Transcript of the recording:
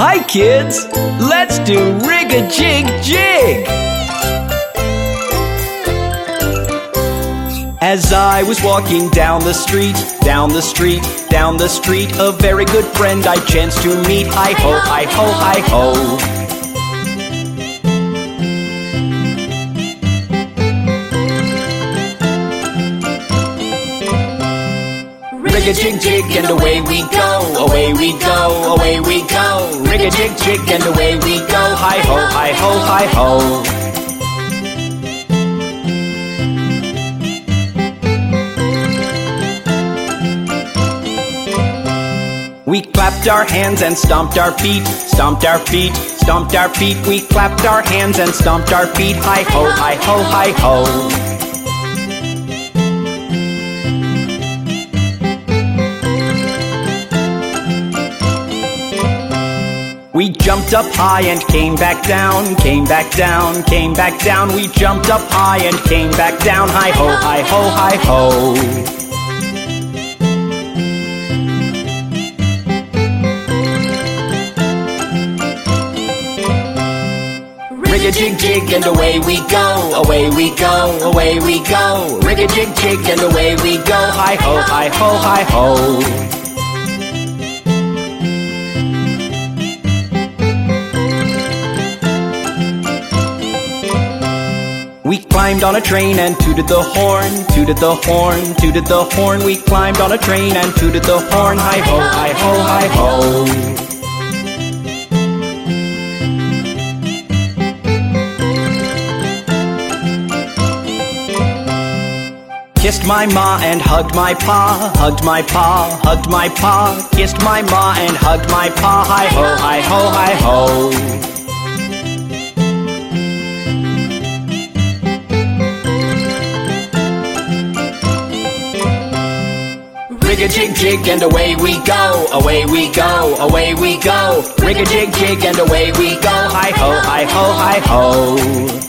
Hi, kids! Let's do rig a jig jig! As I was walking down the street, down the street, down the street, a very good friend I chanced to meet. Hi ho, hi ho, hi ho. A jig jig and away we go, away we go, away we go. Rig a jig jig and away we go. Hi ho, hi ho, hi ho. We clapped our hands and stomped our feet, stomped our feet, stomped our feet. We clapped our hands and stomped our feet. Hi ho, hi ho, hi ho. We jumped up high and came back down, came back down, came back down. We jumped up high and came back down. Hi ho, hi ho, hi ho. Rig a jig jig and away we go, away we go, away we go. Rig a jig jig and away we go. Hi ho, hi ho, hi ho. Climbed on a train and tooted the horn, tooted the horn, tooted the horn. We climbed on a train and tooted the horn. Hi ho, hi ho, hi ho. Kissed my ma and hugged my pa, hugged my pa, hugged my pa. Kissed my ma and hugged my pa. Hi ho, hi ho, hi ho. Rig a jig jig and away we go, away we go, away we go. Rig a jig jig and away we go. Hi ho, hi ho, hi ho.